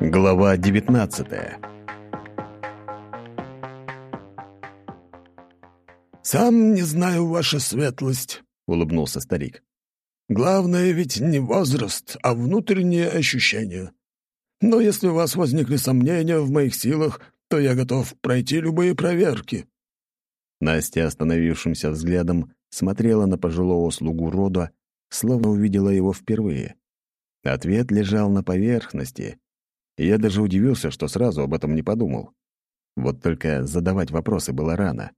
Глава 19 «Сам не знаю, ваша светлость», — улыбнулся старик. «Главное ведь не возраст, а внутренние ощущения. Но если у вас возникли сомнения в моих силах, то я готов пройти любые проверки». Настя остановившимся взглядом смотрела на пожилого слугу рода, словно увидела его впервые. Ответ лежал на поверхности, и я даже удивился, что сразу об этом не подумал. Вот только задавать вопросы было рано.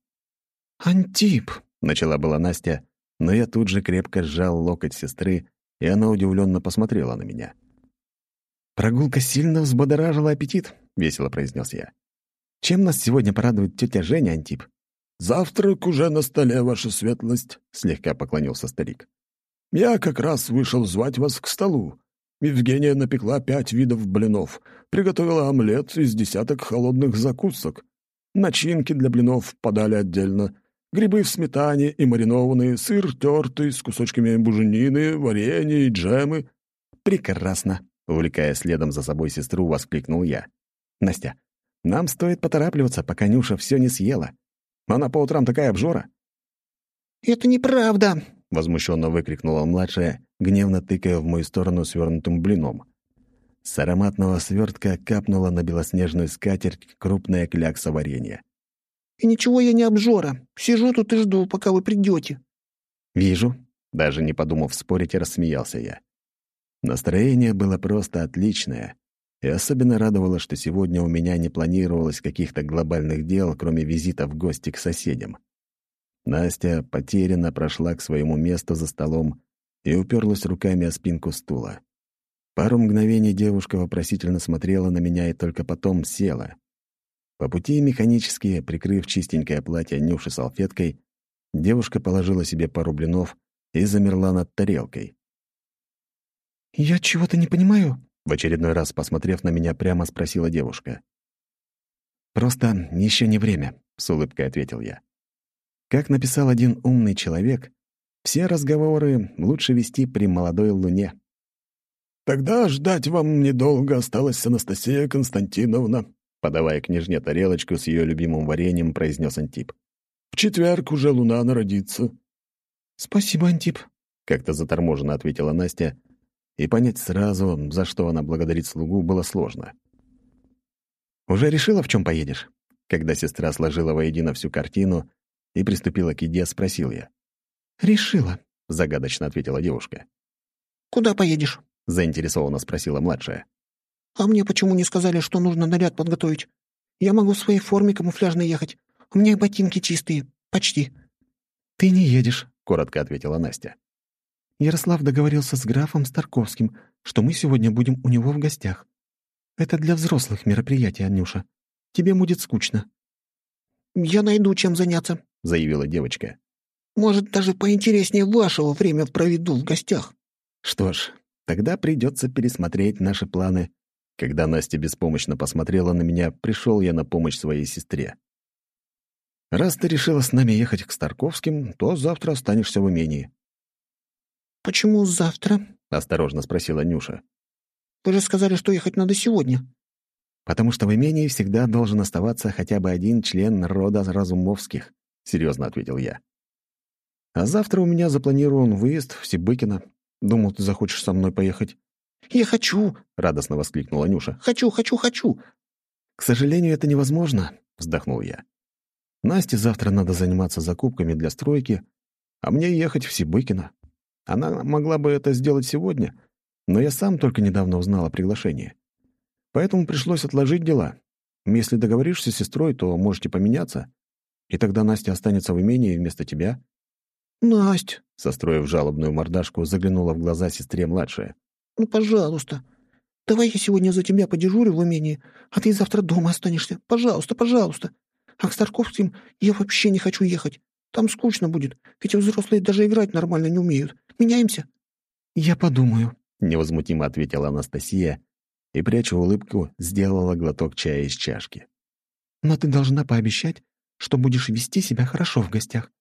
«Антип», — начала была Настя, но я тут же крепко сжал локоть сестры, и она удивленно посмотрела на меня. «Прогулка сильно взбодоражила аппетит», — весело произнес я. «Чем нас сегодня порадует тетя Женя, Антип?» «Завтрак уже на столе, ваша светлость», — слегка поклонился старик. «Я как раз вышел звать вас к столу. Евгения напекла пять видов блинов, приготовила омлет из десяток холодных закусок. Начинки для блинов подали отдельно. Грибы в сметане и маринованные, сыр тертый с кусочками буженины, варенье и джемы. «Прекрасно!» — увлекая следом за собой сестру, воскликнул я. «Настя, нам стоит поторапливаться, пока Нюша все не съела. Она по утрам такая обжора». «Это неправда!» — возмущенно выкрикнула младшая, гневно тыкая в мою сторону свернутым блином. С ароматного свертка капнула на белоснежную скатерть крупная клякса варенья. «И ничего я не обжора. Сижу тут и жду, пока вы придете. «Вижу», — даже не подумав спорить, рассмеялся я. Настроение было просто отличное, и особенно радовало, что сегодня у меня не планировалось каких-то глобальных дел, кроме визита в гости к соседям. Настя потерянно прошла к своему месту за столом и уперлась руками о спинку стула. Пару мгновений девушка вопросительно смотрела на меня и только потом села. По пути механически, прикрыв чистенькое платье Нюши салфеткой, девушка положила себе пару блинов и замерла над тарелкой. «Я чего-то не понимаю», — в очередной раз, посмотрев на меня, прямо спросила девушка. «Просто еще не время», — с улыбкой ответил я. Как написал один умный человек, все разговоры лучше вести при молодой луне. «Тогда ждать вам недолго осталась Анастасия Константиновна», подавая княжне тарелочку с ее любимым вареньем, произнес Антип. «В четверг уже луна народится». «Спасибо, Антип», — как-то заторможенно ответила Настя, и понять сразу, за что она благодарит слугу, было сложно. «Уже решила, в чем поедешь?» Когда сестра сложила воедино всю картину, и приступила к еде, спросил я. «Решила», — загадочно ответила девушка. «Куда поедешь?» — заинтересованно спросила младшая. «А мне почему не сказали, что нужно наряд подготовить? Я могу в своей форме камуфляжной ехать. У меня и ботинки чистые. Почти». «Ты не едешь», — коротко ответила Настя. Ярослав договорился с графом Старковским, что мы сегодня будем у него в гостях. Это для взрослых мероприятий, Анюша. Тебе будет скучно». «Я найду, чем заняться», — заявила девочка. «Может, даже поинтереснее вашего время проведу в гостях». Что ж, тогда придется пересмотреть наши планы. Когда Настя беспомощно посмотрела на меня, пришел я на помощь своей сестре. «Раз ты решила с нами ехать к Старковским, то завтра останешься в имении». «Почему завтра?» — осторожно спросила Нюша. «Вы же сказали, что ехать надо сегодня». «Потому что в имении всегда должен оставаться хотя бы один член рода Разумовских», — серьезно ответил я. «А завтра у меня запланирован выезд в Сибыкино. Думал, ты захочешь со мной поехать». «Я хочу!» — радостно воскликнула Нюша. «Хочу, хочу, хочу!» «К сожалению, это невозможно», — вздохнул я. «Насте завтра надо заниматься закупками для стройки, а мне ехать в Сибыкино. Она могла бы это сделать сегодня, но я сам только недавно узнал о приглашении. Поэтому пришлось отложить дела. Если договоришься с сестрой, то можете поменяться, и тогда Настя останется в имении вместо тебя». «Насть», — состроив жалобную мордашку, заглянула в глаза сестре младшая. «Ну, пожалуйста, давай я сегодня за тебя подежурю в имении, а ты завтра дома останешься. Пожалуйста, пожалуйста. А к Старковским я вообще не хочу ехать. Там скучно будет, ведь взрослые даже играть нормально не умеют. Меняемся?» «Я подумаю», — невозмутимо ответила Анастасия и, пряча улыбку, сделала глоток чая из чашки. «Но ты должна пообещать, что будешь вести себя хорошо в гостях.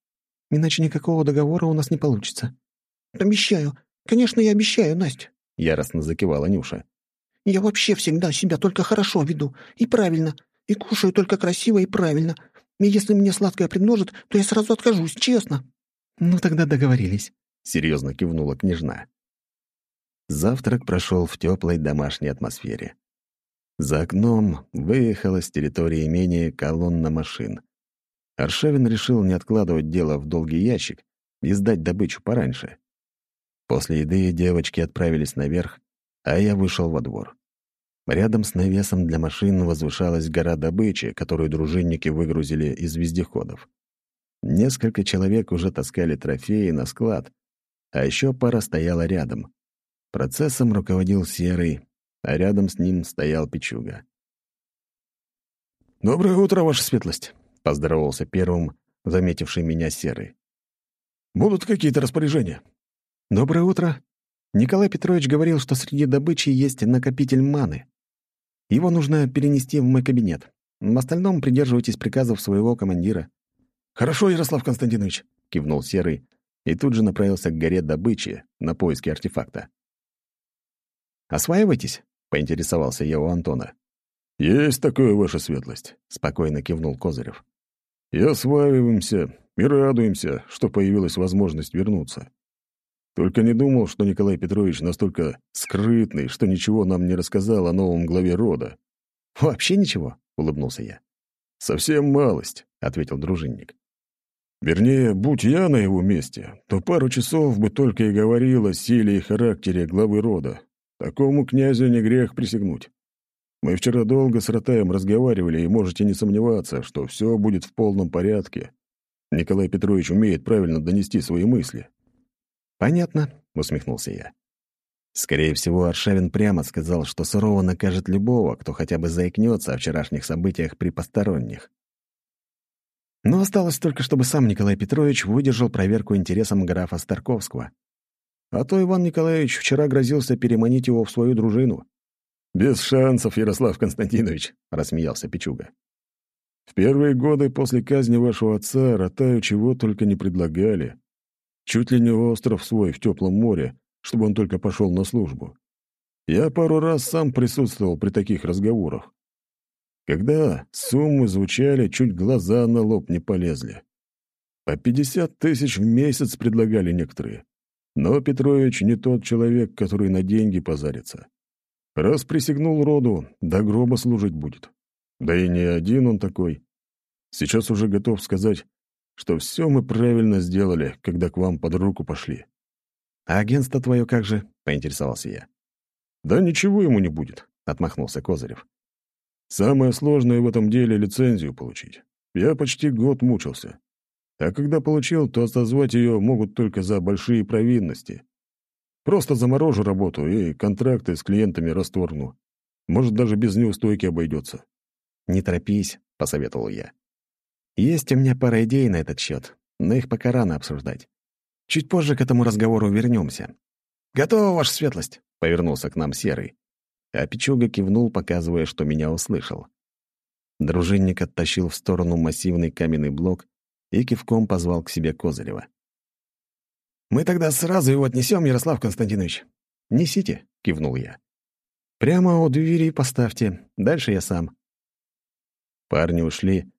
Иначе никакого договора у нас не получится». «Обещаю. Конечно, я обещаю, Настя», — яростно закивала Нюша. Я вообще всегда себя только хорошо веду. И правильно. И кушаю только красиво и правильно. И если мне сладкое примножит, то я сразу откажусь, честно». «Ну тогда договорились», — серьезно кивнула княжна. Завтрак прошел в теплой домашней атмосфере. За окном выехала с территории имения колонна машин. Аршавин решил не откладывать дело в долгий ящик и сдать добычу пораньше. После еды девочки отправились наверх, а я вышел во двор. Рядом с навесом для машин возвышалась гора добычи, которую дружинники выгрузили из вездеходов. Несколько человек уже таскали трофеи на склад, а еще пара стояла рядом. Процессом руководил Серый, а рядом с ним стоял Пичуга. «Доброе утро, Ваша светлость!» — поздоровался первым, заметивший меня Серый. «Будут какие-то распоряжения?» «Доброе утро. Николай Петрович говорил, что среди добычи есть накопитель маны. Его нужно перенести в мой кабинет. В остальном придерживайтесь приказов своего командира». «Хорошо, Ярослав Константинович», — кивнул Серый и тут же направился к горе добычи на поиски артефакта. «Осваивайтесь?» — поинтересовался я у Антона. «Есть такое, ваша светлость», — спокойно кивнул Козырев. «И осваиваемся, и радуемся, что появилась возможность вернуться. Только не думал, что Николай Петрович настолько скрытный, что ничего нам не рассказал о новом главе рода». «Вообще ничего?» — улыбнулся я. «Совсем малость», — ответил дружинник. «Вернее, будь я на его месте, то пару часов бы только и говорил о силе и характере главы рода. Такому князю не грех присягнуть. Мы вчера долго с Ротаем разговаривали, и можете не сомневаться, что все будет в полном порядке. Николай Петрович умеет правильно донести свои мысли. «Понятно», — усмехнулся я. Скорее всего, Аршавин прямо сказал, что сурово накажет любого, кто хотя бы заикнется о вчерашних событиях при посторонних. Но осталось только, чтобы сам Николай Петрович выдержал проверку интересам графа Старковского. А то Иван Николаевич вчера грозился переманить его в свою дружину. «Без шансов, Ярослав Константинович», — рассмеялся Пичуга. «В первые годы после казни вашего отца Ротаю чего только не предлагали. Чуть ли не остров свой в теплом море, чтобы он только пошел на службу. Я пару раз сам присутствовал при таких разговорах. Когда суммы звучали, чуть глаза на лоб не полезли. По пятьдесят тысяч в месяц предлагали некоторые. Но Петрович не тот человек, который на деньги позарится. Раз присягнул роду, до гроба служить будет. Да и не один он такой. Сейчас уже готов сказать, что все мы правильно сделали, когда к вам под руку пошли. «А агентство твое как же?» — поинтересовался я. «Да ничего ему не будет», — отмахнулся Козырев. «Самое сложное в этом деле — лицензию получить. Я почти год мучился. А когда получил, то отозвать ее могут только за большие провинности. Просто заморожу работу и контракты с клиентами расторгну. Может, даже без неустойки обойдется. «Не торопись», — посоветовал я. «Есть у меня пара идей на этот счет, но их пока рано обсуждать. Чуть позже к этому разговору вернемся. «Готово, ваша светлость», — повернулся к нам Серый. А Пичуга кивнул, показывая, что меня услышал. Дружинник оттащил в сторону массивный каменный блок и кивком позвал к себе Козырева. «Мы тогда сразу его отнесем, Ярослав Константинович». «Несите», — кивнул я. «Прямо у двери поставьте, дальше я сам». Парни ушли,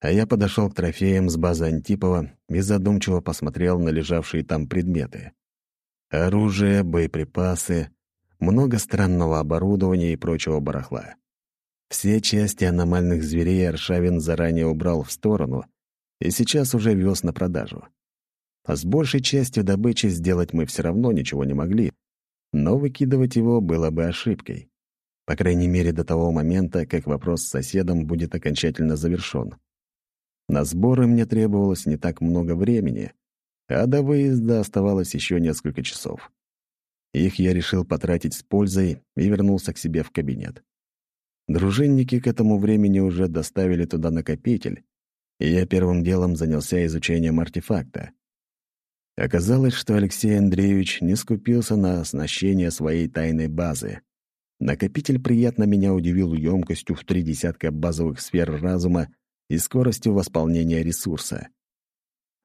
а я подошел к трофеям с базы Антипова и задумчиво посмотрел на лежавшие там предметы. Оружие, боеприпасы, много странного оборудования и прочего барахла. Все части аномальных зверей Аршавин заранее убрал в сторону — и сейчас уже вез на продажу. А с большей частью добычи сделать мы все равно ничего не могли, но выкидывать его было бы ошибкой. По крайней мере, до того момента, как вопрос с соседом будет окончательно завершен. На сборы мне требовалось не так много времени, а до выезда оставалось еще несколько часов. Их я решил потратить с пользой и вернулся к себе в кабинет. Дружинники к этому времени уже доставили туда накопитель, и я первым делом занялся изучением артефакта. Оказалось, что Алексей Андреевич не скупился на оснащение своей тайной базы. Накопитель приятно меня удивил емкостью в три десятка базовых сфер разума и скоростью восполнения ресурса.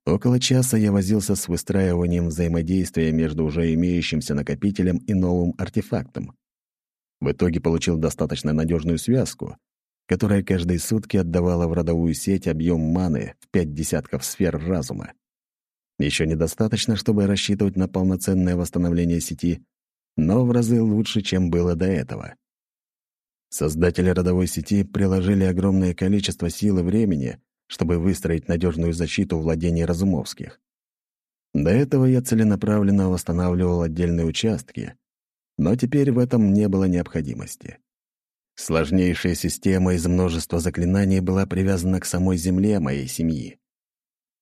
Около часа я возился с выстраиванием взаимодействия между уже имеющимся накопителем и новым артефактом. В итоге получил достаточно надежную связку, которая каждые сутки отдавала в родовую сеть объем маны в пять десятков сфер разума. Еще недостаточно, чтобы рассчитывать на полноценное восстановление сети, но в разы лучше, чем было до этого. Создатели родовой сети приложили огромное количество сил и времени, чтобы выстроить надежную защиту владений Разумовских. До этого я целенаправленно восстанавливал отдельные участки, но теперь в этом не было необходимости. Сложнейшая система из множества заклинаний была привязана к самой земле моей семьи.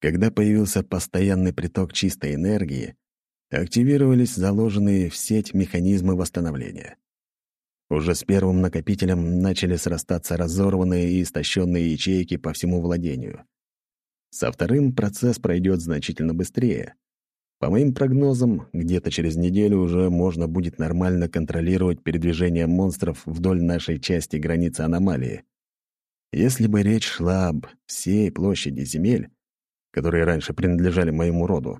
Когда появился постоянный приток чистой энергии, активировались заложенные в сеть механизмы восстановления. Уже с первым накопителем начали срастаться разорванные и истощенные ячейки по всему владению. Со вторым процесс пройдет значительно быстрее. По моим прогнозам, где-то через неделю уже можно будет нормально контролировать передвижение монстров вдоль нашей части границы аномалии. Если бы речь шла об всей площади земель, которые раньше принадлежали моему роду,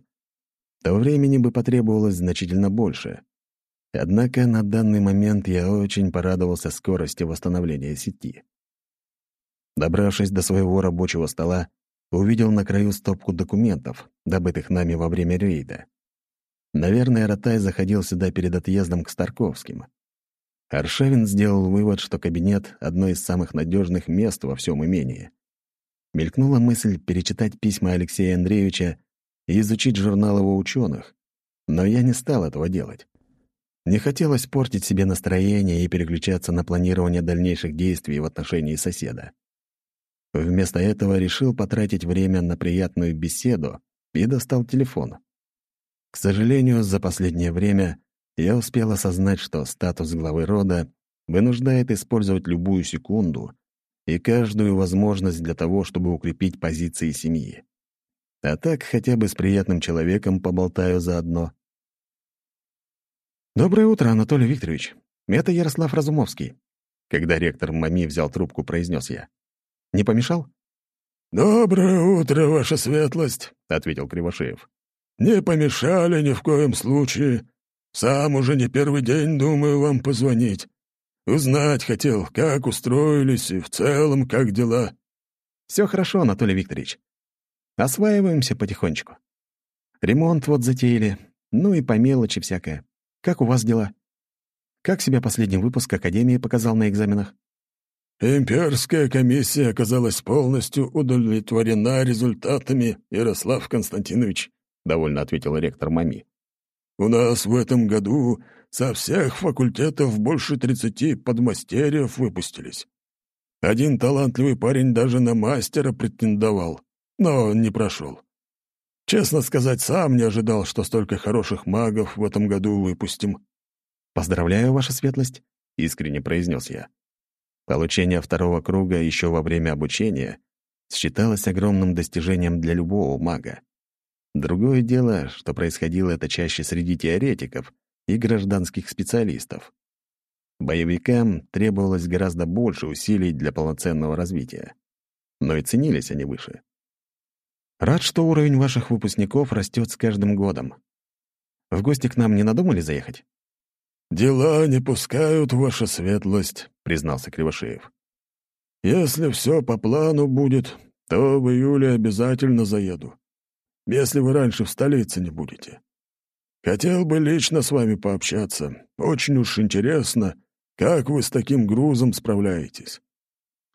то времени бы потребовалось значительно больше. Однако на данный момент я очень порадовался скорости восстановления сети. Добравшись до своего рабочего стола, увидел на краю стопку документов, добытых нами во время рейда. Наверное, Ротай заходил сюда перед отъездом к Старковским. Аршавин сделал вывод, что кабинет — одно из самых надежных мест во всем имении. Мелькнула мысль перечитать письма Алексея Андреевича и изучить журнал его ученых, но я не стал этого делать. Не хотелось портить себе настроение и переключаться на планирование дальнейших действий в отношении соседа. Вместо этого решил потратить время на приятную беседу и достал телефон. К сожалению, за последнее время я успел осознать, что статус главы рода вынуждает использовать любую секунду и каждую возможность для того, чтобы укрепить позиции семьи. А так хотя бы с приятным человеком поболтаю заодно. «Доброе утро, Анатолий Викторович. Это Ярослав Разумовский». Когда ректор МАМИ взял трубку, произнес я. Не помешал?» «Доброе утро, ваша светлость», — ответил Кривошеев. «Не помешали ни в коем случае. Сам уже не первый день думаю вам позвонить. Узнать хотел, как устроились и в целом как дела». Все хорошо, Анатолий Викторович. Осваиваемся потихонечку. Ремонт вот затеяли, ну и по мелочи всякое. Как у вас дела? Как себя последний выпуск Академии показал на экзаменах? Имперская комиссия оказалась полностью удовлетворена результатами, Ярослав Константинович, — довольно ответил ректор МАМИ. «У нас в этом году со всех факультетов больше тридцати подмастерьев выпустились. Один талантливый парень даже на мастера претендовал, но не прошел. Честно сказать, сам не ожидал, что столько хороших магов в этом году выпустим». «Поздравляю, ваша светлость», — искренне произнес я. Получение второго круга еще во время обучения считалось огромным достижением для любого мага. Другое дело, что происходило это чаще среди теоретиков и гражданских специалистов. Боевикам требовалось гораздо больше усилий для полноценного развития. Но и ценились они выше. Рад, что уровень ваших выпускников растет с каждым годом. В гости к нам не надумали заехать? «Дела не пускают, ваша светлость», — признался Кривошеев. «Если все по плану будет, то в июле обязательно заеду. Если вы раньше в столице не будете. Хотел бы лично с вами пообщаться. Очень уж интересно, как вы с таким грузом справляетесь.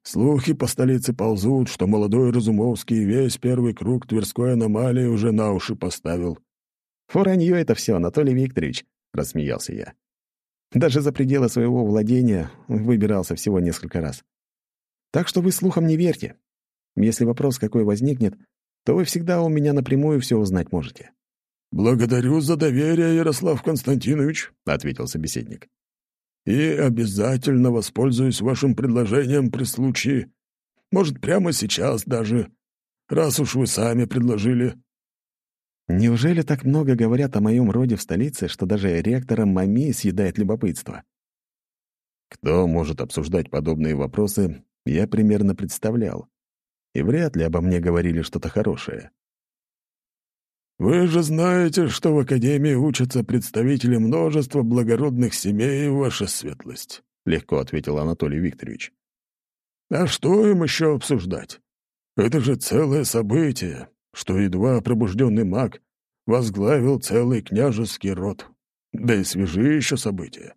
Слухи по столице ползут, что молодой Разумовский весь первый круг Тверской аномалии уже на уши поставил». «Фуранье это все, Анатолий Викторович», — рассмеялся я. Даже за пределы своего владения выбирался всего несколько раз. Так что вы слухам не верьте. Если вопрос какой возникнет, то вы всегда у меня напрямую все узнать можете». «Благодарю за доверие, Ярослав Константинович», — ответил собеседник. «И обязательно воспользуюсь вашим предложением при случае. Может, прямо сейчас даже, раз уж вы сами предложили». Неужели так много говорят о моем роде в столице, что даже ректора Мами съедает любопытство? Кто может обсуждать подобные вопросы, я примерно представлял. И вряд ли обо мне говорили что-то хорошее. «Вы же знаете, что в Академии учатся представители множества благородных семей, ваша светлость. — легко ответил Анатолий Викторович. «А что им еще обсуждать? Это же целое событие, что едва пробужденный маг возглавил целый княжеский род. Да и свежие еще события.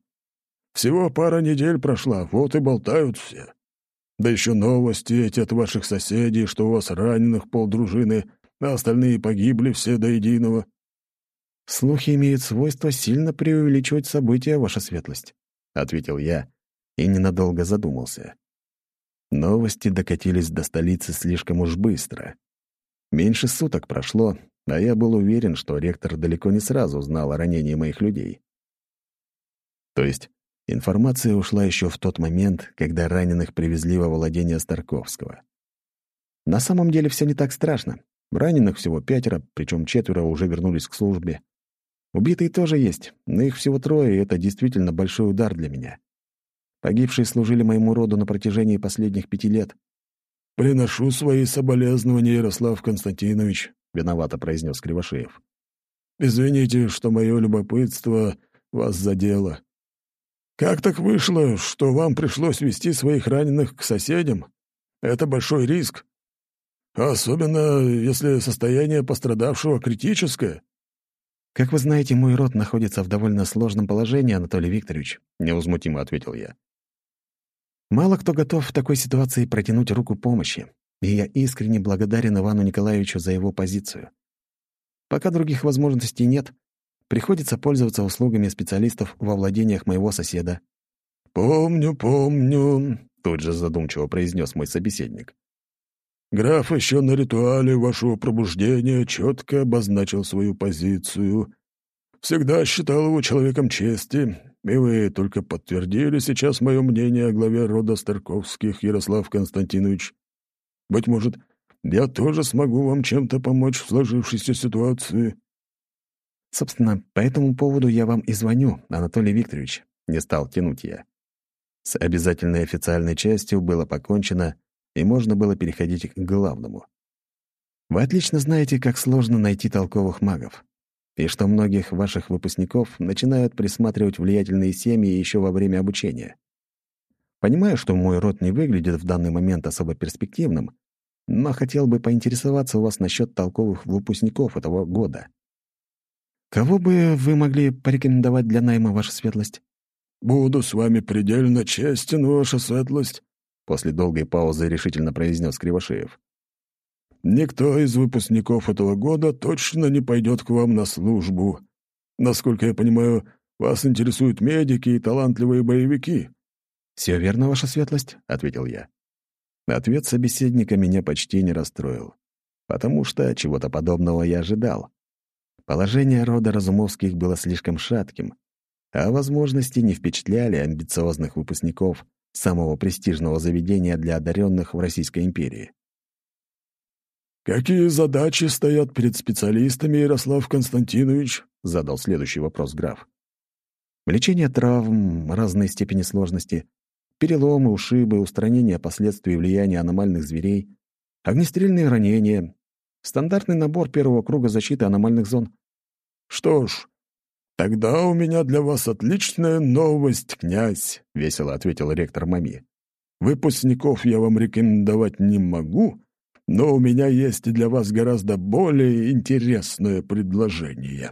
Всего пара недель прошла, вот и болтают все. Да еще новости эти от ваших соседей, что у вас раненых полдружины, а остальные погибли все до единого». «Слухи имеют свойство сильно преувеличивать события, ваша светлость», — ответил я и ненадолго задумался. Новости докатились до столицы слишком уж быстро. Меньше суток прошло, а я был уверен, что ректор далеко не сразу узнал о ранении моих людей. То есть информация ушла еще в тот момент, когда раненых привезли во владение Старковского. На самом деле все не так страшно. Раненых всего пятеро, причем четверо уже вернулись к службе. Убитые тоже есть, но их всего трое, и это действительно большой удар для меня. Погибшие служили моему роду на протяжении последних пяти лет. «Приношу свои соболезнования, Ярослав Константинович», — виновато произнес Кривошеев. «Извините, что мое любопытство вас задело. Как так вышло, что вам пришлось вести своих раненых к соседям? Это большой риск. Особенно, если состояние пострадавшего критическое». «Как вы знаете, мой род находится в довольно сложном положении, Анатолий Викторович», — невозмутимо ответил я. «Мало кто готов в такой ситуации протянуть руку помощи, и я искренне благодарен Ивану Николаевичу за его позицию. Пока других возможностей нет, приходится пользоваться услугами специалистов во владениях моего соседа». «Помню, помню», — тут же задумчиво произнес мой собеседник. Граф еще на ритуале вашего пробуждения четко обозначил свою позицию. Всегда считал его человеком чести, и вы только подтвердили сейчас мое мнение о главе рода Старковских Ярослав Константинович. Быть может, я тоже смогу вам чем-то помочь в сложившейся ситуации». «Собственно, по этому поводу я вам и звоню, Анатолий Викторович», — не стал тянуть я. С обязательной официальной частью было покончено, и можно было переходить к главному. Вы отлично знаете, как сложно найти толковых магов, и что многих ваших выпускников начинают присматривать влиятельные семьи еще во время обучения. Понимаю, что мой род не выглядит в данный момент особо перспективным, но хотел бы поинтересоваться у вас насчет толковых выпускников этого года. Кого бы вы могли порекомендовать для найма, ваша светлость? «Буду с вами предельно честен, ваша светлость», После долгой паузы решительно произнес Кривошеев. «Никто из выпускников этого года точно не пойдет к вам на службу. Насколько я понимаю, вас интересуют медики и талантливые боевики». «Все верно, ваша светлость», — ответил я. Ответ собеседника меня почти не расстроил, потому что чего-то подобного я ожидал. Положение рода Разумовских было слишком шатким, а возможности не впечатляли амбициозных выпускников — самого престижного заведения для одаренных в Российской империи. «Какие задачи стоят перед специалистами, Ярослав Константинович?» — задал следующий вопрос граф. Лечение травм разной степени сложности, переломы, ушибы, устранение последствий влияния аномальных зверей, огнестрельные ранения, стандартный набор первого круга защиты аномальных зон. «Что ж, «Тогда у меня для вас отличная новость, князь», — весело ответил ректор Мами. «Выпускников я вам рекомендовать не могу, но у меня есть для вас гораздо более интересное предложение».